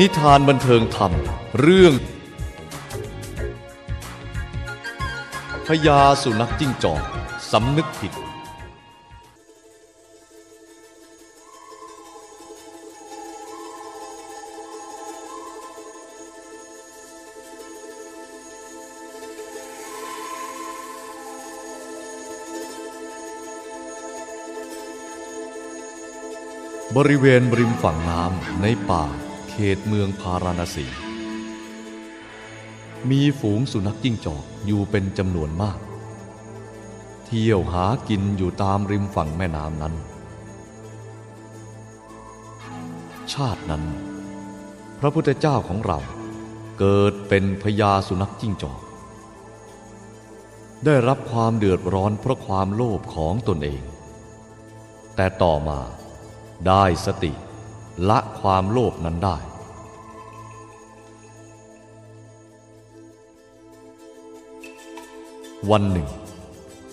นิทานบันเทิงธรรม เรื่องพญาสุนัขจิ้งจอกสำนึกผิด บริเวณริมฝั่งน้ำในป่า เขตเมืองพาราณสี มีฝูงสุนัขจิ้งจอกอยู่เป็นจำนวนมาก เที่ยวหากินอยู่ตามริมฝั่งแม่น้ำนั้น ชาตินั้น พระพุทธเจ้าของเราเกิดเป็นพญาสุนัขจิ้งจอก ได้รับความเดือดร้อนเพราะความโลภของตนเอง แต่ต่อมาได้สติ ละความโลภนั้นได้ วันหนึ่ง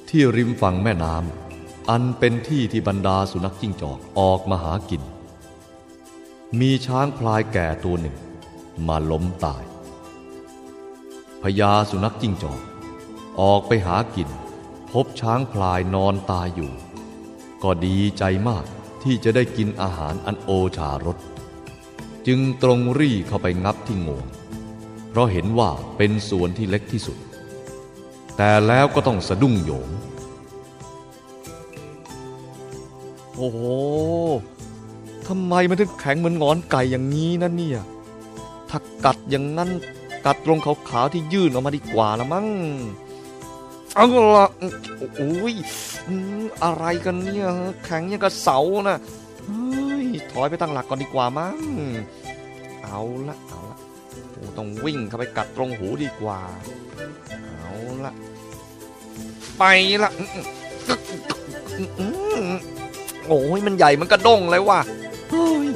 ที่ริมฝั่งแม่น้ำอันเป็นที่ที่บรรดาสุนัขจิ้งจอกออกมาหากิน มีช้างพลายแก่ตัวหนึ่ง มาล้มตายพญาสุนัขจิ้งจอก ออกไปหากิน พบช้างพลายนอนตายอยู่ ก็ดีใจมาก ที่จะได้กินอาหารอันโอชารสจึงตรงรี่เข้าไปงับที่งวง เพราะเห็นว่าเป็นส่วนที่เล็กที่สุด แต่แล้วก็ต้องสะดุ้งโยง โอ้โหทำไมมันถึงแข็งเหมือนงอนไก่อย่างนี้นะเนี่ยถ้ากัดอย่างนั้นกัดตรงขาวๆที่ยื่นออกมาดีกว่าละมั้ง เอาละโอ้ยอะไรกันเนี่ยแข็งยังกับเสานะเฮ้ยถอยไปตั้งหลักก่อนดีกว่ามั้งเอาละเอาละโอ้ต้องวิ่งเข้าไปกัดตรงหูดีกว่า เอาละไปละโอ้ยมันใหญ่มันกระด้งเลยว่ะเฮ้ย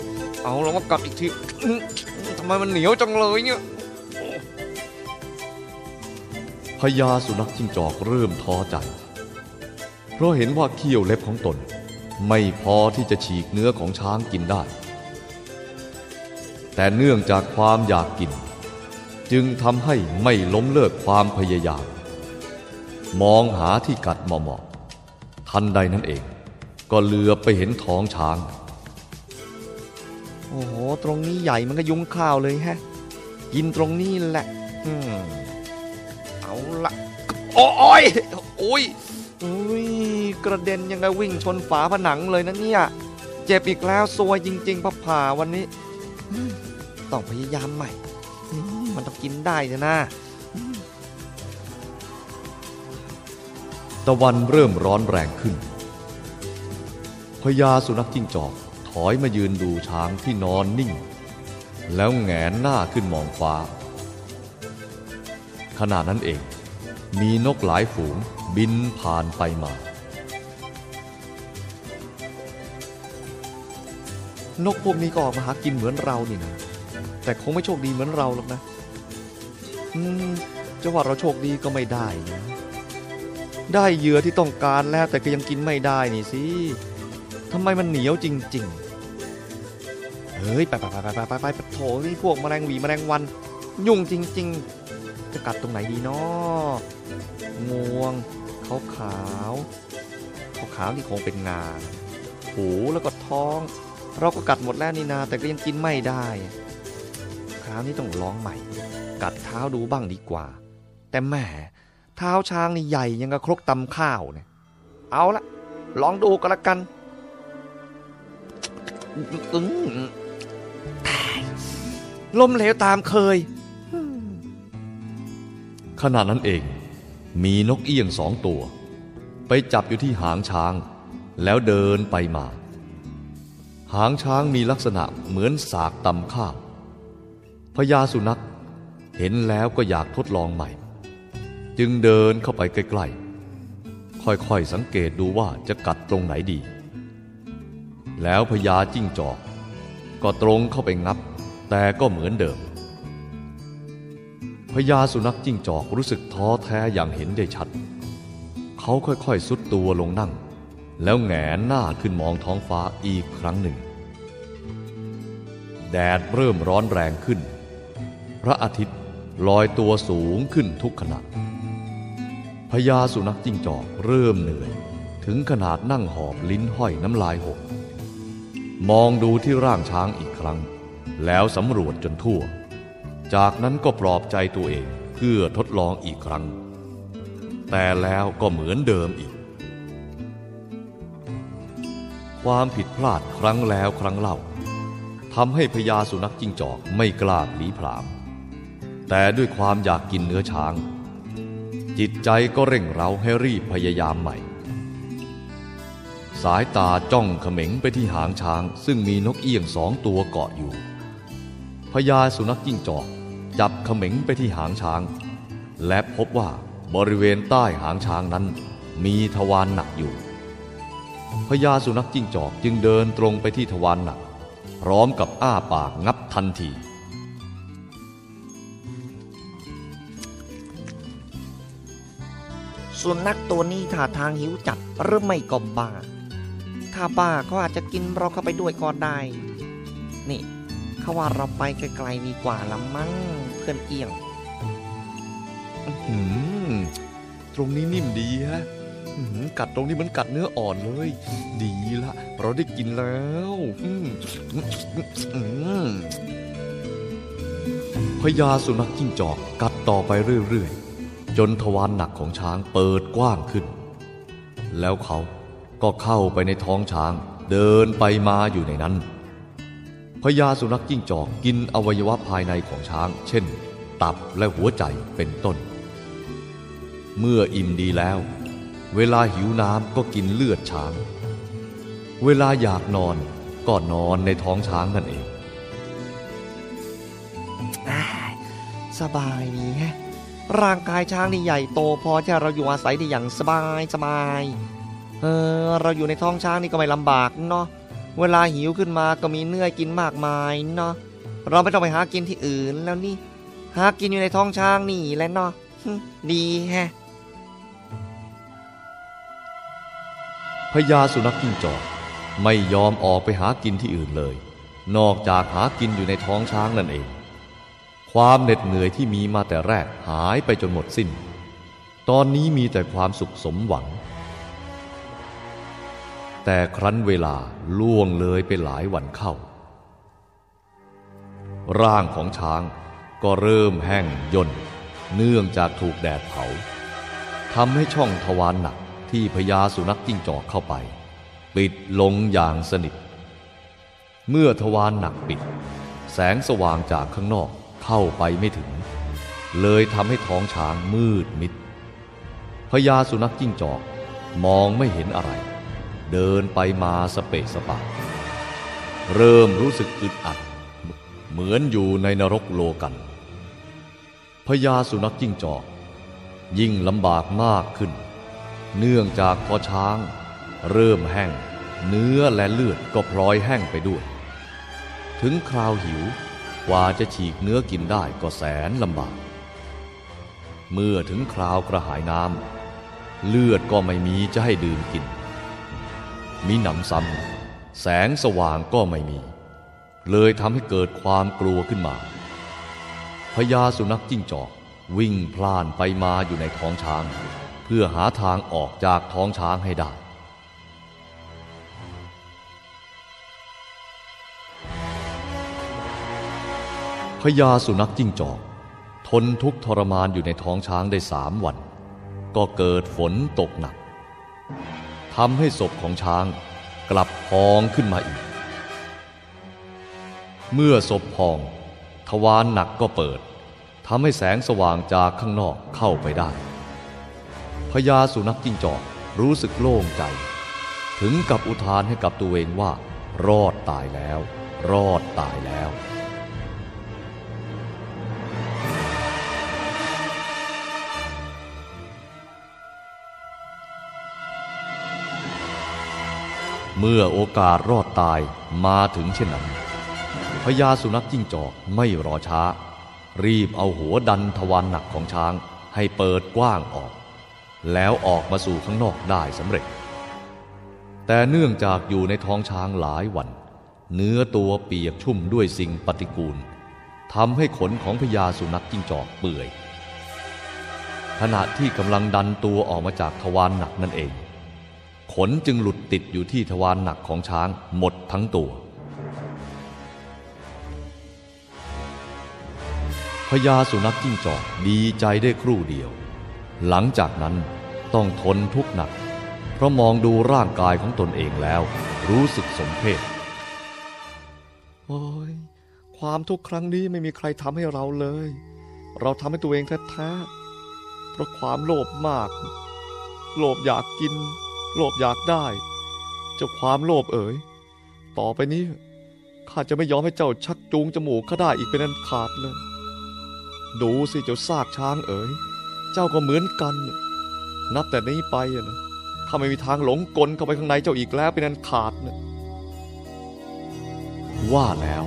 เอาลองมากัดอีกทีทำไมมันเหนียวจังเลยเนี่ย พญาสุนัขจิ้งจอกเริ่มท้อใจ เพราะเห็นว่าเขี้ยวเล็บของตน ไม่พอที่จะฉีกเนื้อของช้างกินได้ แต่เนื่องจากความอยากกิน จึงทำให้ไม่ล้มเลิกความพยายาม มองหาที่กัดเหมาะๆทันใดนั้นเอง ก็เหลือบไปเห็นท้องช้าง โอ้โห ตรงนี้ใหญ่มันก็ยุ้งข้าวเลยแฮะ กินตรงนี้แหละ อืม เอาละโอ้ยโอ้ยอุ้ยกระเด็นยังไงวิ่งชนฝาผนังเลยนะเนี่ย เจ็บอีกแล้วซวยจริงๆพับผ่าวันนี้อืมต้องพยายามใหม่อืมมันต้องกินได้นะนะ ตะวันเริ่มร้อนแรงขึ้นพญาสุนัขจิ้งจอกถอยมายืนดูช้างที่นอนนิ่ง แล้วแงนหน้าขึ้นมองฟ้า ขณะนั้นเอง มีนกหลายฝูงบินผ่านไปมา นกพวกนี้ก็ออกมาหากินเหมือนเรานี่นะ แต่คงไม่โชคดีเหมือนเราหรอกนะ อืมจะว่าเราโชคดีก็ไม่ได้นะ ได้เหยื่อที่ต้องการแล้วแต่ก็ยังกินไม่ได้นี่สิทำไมมันเหนียวจริง ๆ เฮ้ย ไปไปไปไปไปไปไปโถนี่พวกแมลงหวีแมลงวัน ยุ่งจริง ๆ จะกัดตรงไหนดีเนาะงวงขาวขาวขาวขาวนี่คงเป็นงาหูแล้วก็ท้อง เราก็กัดหมดแล้วนี่นา แต่ก็ยังกินไม่ได้ คราวนี้ต้องลองใหม่ กัดเท้าดูบ้างดีกว่า แต่แหมเท้าช้างนี่ใหญ่ยังกับครกตำข้าวเนี่ยเอาละลองดูก็แล้วกันอึ้งล้มเหลวตามเคย ขณะนั้นเอง มีนกเอี้ยงสองตัว ไปจับอยู่ที่หางช้าง แล้วเดินไปมา หางช้างมีลักษณะเหมือนสากตำข้าวพญาสุนัขเห็นแล้วก็อยากทดลองใหม่ จึงเดินเข้าไปใกล้ๆ ค่อยๆสังเกตดูว่าจะกัดตรงไหนดี แล้วพญาจิ้งจอก ก็ตรงเข้าไปงับ แต่ก็เหมือนเดิม พญาสุนัขจิ้งจอกรู้สึกท้อแท้อย่างเห็นได้ชัด เขาค่อยๆสุดตัวลงนั่ง แล้วแงนหน้าขึ้นมองท้องฟ้าอีกครั้งหนึ่ง แดดเริ่มร้อนแรงขึ้น พระอาทิตย์ลอยตัวสูงขึ้นทุกขณะพญาสุนัขจิ้งจอกเริ่มเหนื่อย ถึงขนาดนั่งหอบลิ้นห้อยน้ำลายหก มองดูที่ร่างช้างอีกครั้ง แล้วสำรวจจนทั่ว จากนั้นก็ปลอบใจตัวเองเพื่อทดลองอีกครั้ง แต่แล้วก็เหมือนเดิมอีก ความผิดพลาดครั้งแล้วครั้งเล่าทำให้พญาสุนัขจิ้งจอกไม่กล้าหลีผลาม แต่ด้วยความอยากกินเนื้อช้าง จิตใจก็เร่งเร้าให้รีบพยายามใหม่ สายตาจ้องเขม็งไปที่หางช้าง ซึ่งมีนกเอี้ยงสองตัวเกาะอยู่พญาสุนัขจิ้งจอก ม็งไปที่หางช้าง และพบว่าบริเวณใต้หางช้างนั้น มีทวารหนักอยู่พญาสุนัขจิ้งจอกจึงเดินตรงไปที่ทวารหนัก พร้อมกับอ้าปากงับทันที สุนัขตัวนี้ท่าทางหิวจัดหรือไม่ก็บ้า ถ้าบ้าเขาอาจจะกินเราเข้าไปด้วยก็ได้ นี่ เขาว่าเราไปไกลๆดีกว่าละมั้งเพื่อนเอียงตรงนี้นิ่มดีฮะกัดตรงนี้มือนกัดเนื้ออ่อนเลย ดีละเราได้กินแล้วพญาสุนัขจิ้งจอกกัดต่อไปเรื่อยๆ จนทวารหนักของช้างเปิดกว้างขึ้น แล้วเขาก็เข้าไปในท้องช้างเดินไปมาอยู่ในนั้น พญาสุนัขจิ้งจอกกินอวัยวะภายในของช้าง เช่น ตับและหัวใจเป็นต้น เมื่ออิ่มดีแล้ว เวลาหิวน้ำก็กินเลือดช้าง เวลาอยากนอนก็นอนในท้องช้างนั่นเองสบายดีแฮะร่างกายช้างนี่ใหญ่โตพอที่เราอยู่อาศัยได้อย่างสบายสบาย เออเราอยู่ในท้องช้างนี่ก็ไม่ลำบากเนาะ เวลาหิวขึ้นมาก็มีเนื้อกินมากมายเนาะเราไม่ต้องไปหากินที่อื่นแล้วนี่ หากินอยู่ในท้องช้างนี่แหละเนาะดีแฮะพญาสุนัขจิ้งจอกไม่ยอมออกไปหากินที่อื่นเลย นอกจากหากินอยู่ในท้องช้างนั่นเอง ความเหน็ดเหนื่อยที่มีมาแต่แรกหายไปจนหมดสิ้น ตอนนี้มีแต่ความสุขสมหวัง แต่ครั้นเวลาล่วงเลยไปหลายวันเข้า ร่างของช้างก็เริ่มแห้งย่น เนื่องจากถูกแดดเผาทำให้ช่องทวารหนักที่พญาสุนัขจิ้งจอกเข้าไป ปิดลงอย่างสนิท เมื่อทวารหนักปิด แสงสว่างจากข้างนอกเข้าไปไม่ถึง เลยทำให้ท้องช้างมืดมิดพญาสุนัขจิ้งจอกมองไม่เห็นอะไร เดินไปมาสเปะสปะ เริ่มรู้สึกอึดอัด เหมือนอยู่ในนรกโลกันพญาสุนัขจิ้งจอก ยิ่งลำบากมากขึ้น เนื่องจากพอช้าง เริ่มแห้ง เนื้อและเลือดก็พลอยแห้งไปด้วย ถึงคราวหิวกว่าจะฉีกเนื้อกินได้ก็แสนลำบาก เมื่อถึงคราวกระหายน้ำเลือดก็ไม่มีจะให้ดื่มกิน มีหนำซ้ำแสงสว่างก็ไม่มี เลยทำให้เกิดความกลัวขึ้นมาพญาสุนัขจิ้งจอกวิ่งพล่านไปมาอยู่ในท้องช้าง เพื่อหาทางออกจากท้องช้างให้ได้พญาสุนัขจิ้งจอก ทนทุกทรมานอยู่ในท้องช้างได้สามวัน ก็เกิดฝนตกหนัก ทำให้ศพของช้างกลับพองขึ้นมาอีก เมื่อศพพอง ทวารหนักก็เปิดทำให้แสงสว่างจากข้างนอกเข้าไปได้พญาสุนัขจิ้งจอกรู้สึกโล่งใจ ถึงกับอุทานให้กับตัวเองว่า รอดตายแล้ว รอดตายแล้ว เมื่อโอกาสรอดตายมาถึงเช่นนั้นพญาสุนัขจิ้งจอกไม่รอช้า รีบเอาหัวดันทวารหนักของช้างให้เปิดกว้างออก แล้วออกมาสู่ข้างนอกได้สำเร็จ แต่เนื่องจากอยู่ในท้องช้างหลายวัน เนื้อตัวเปียกชุ่มด้วยสิ่งปฏิกูลทำให้ขนของพญาสุนัขจิ้งจอกเปื่อยขณะที่กำลังดันตัวออกมาจากทวารหนักนั่นเอง ขนจึงหลุดติดอยู่ที่ทวารหนักของช้างหมดทั้งตัวพญาสุนัขจิ้งจอกดีใจได้ครู่เดียว หลังจากนั้นต้องทนทุกข์หนัก เพราะมองดูร่างกายของตนเองแล้ว รู้สึกสมเพชโอ้ยความทุกข์ครั้งนี้ไม่มีใครทำให้เราเลย เราทำให้ตัวเองแท้ๆเพราะความโลภมาก โลภอยากกิน โลภอยากได้ เจ้าความโลภเอ๋ย ต่อไปนี้ข้าจะไม่ยอมให้เจ้าชักจูงจมูกข้าได้อีกเป็นอันขาดเลย ดูสิเจ้าซากช้างเอ๋ย เจ้าก็เหมือนกัน นับแต่นี้ไปนะข้าไม่มีทางหลงกลเข้าไปข้างในเจ้าอีกแล้วเป็นอันขาดนะว่าแล้ว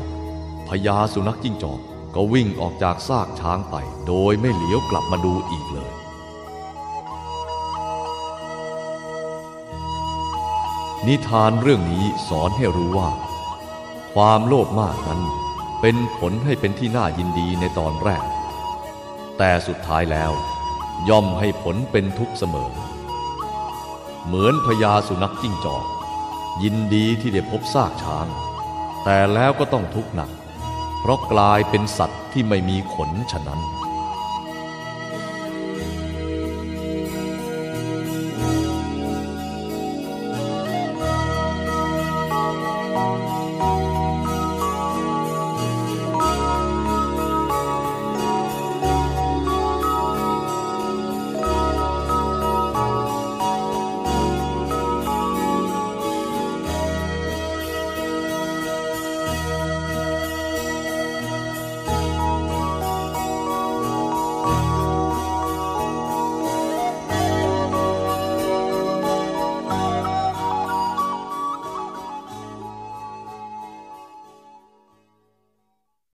พญาสุนัขจิ้งจอกก็วิ่งออกจากซากช้างไป โดยไม่เหลียวกลับมาดูอีกเลย นิทานเรื่องนี้สอนให้รู้ว่า ความโลภมากนั้นเป็นผลให้เป็นที่น่ายินดีในตอนแรก แต่สุดท้ายแล้ว ย่อมให้ผลเป็นทุกข์เสมอ เหมือนพญาสุนัขจิ้งจอก ยินดีที่ได้พบซากช้าง แต่แล้วก็ต้องทุกข์หนัก เพราะกลายเป็นสัตว์ที่ไม่มีขนฉะนั้น